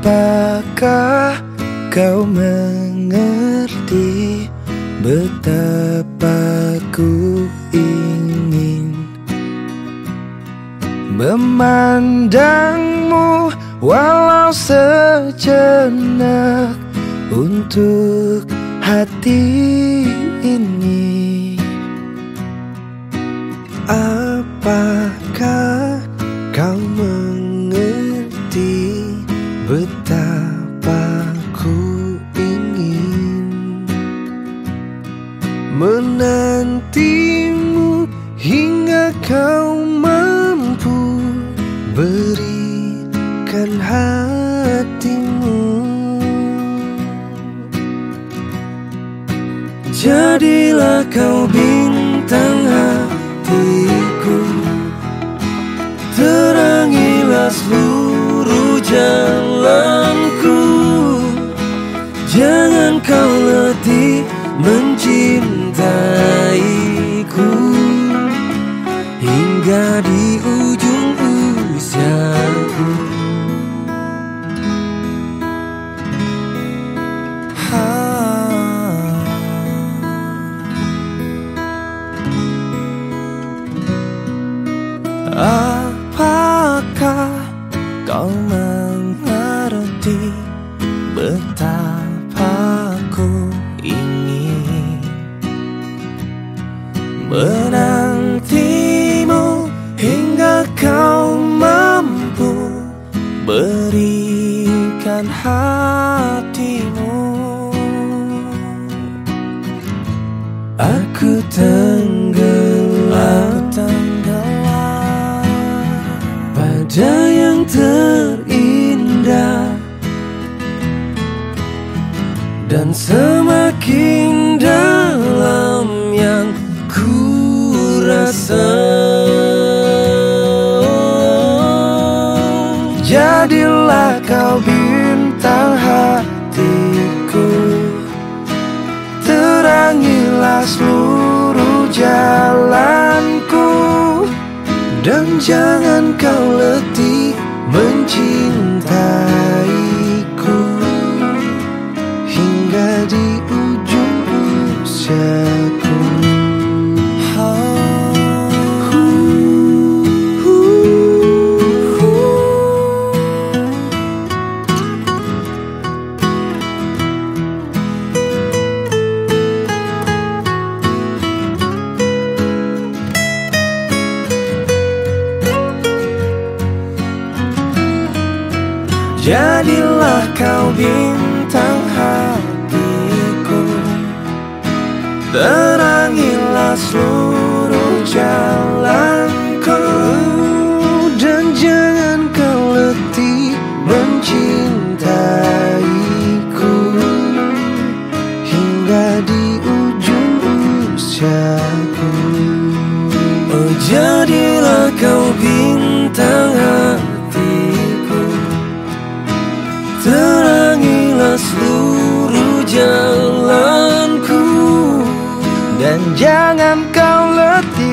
Apakah kau mengerti betapa ku ingin memandangmu walau sejenak untuk hati ini. Apakah Jadilah kau bintang hatiku betapa ku ingin menantimu hingga kau mampu berikan hatimu. Aku tenggelam, tenggelam pada yang terindah dan semakin dalam yang ku rasa. Jadilah kau bintang hatiku Terangilah seluruh jalanku Dan jangan kau letih mencintaiku Jadilah kau bintang hatiku. Terangilah seluruh jalanku. Dan jangan kau letih mencintaiku. Hingga di ujung usiaku. Oh jadilah kau bintang hatiku seluruh jalanku. Dan jangan kau letih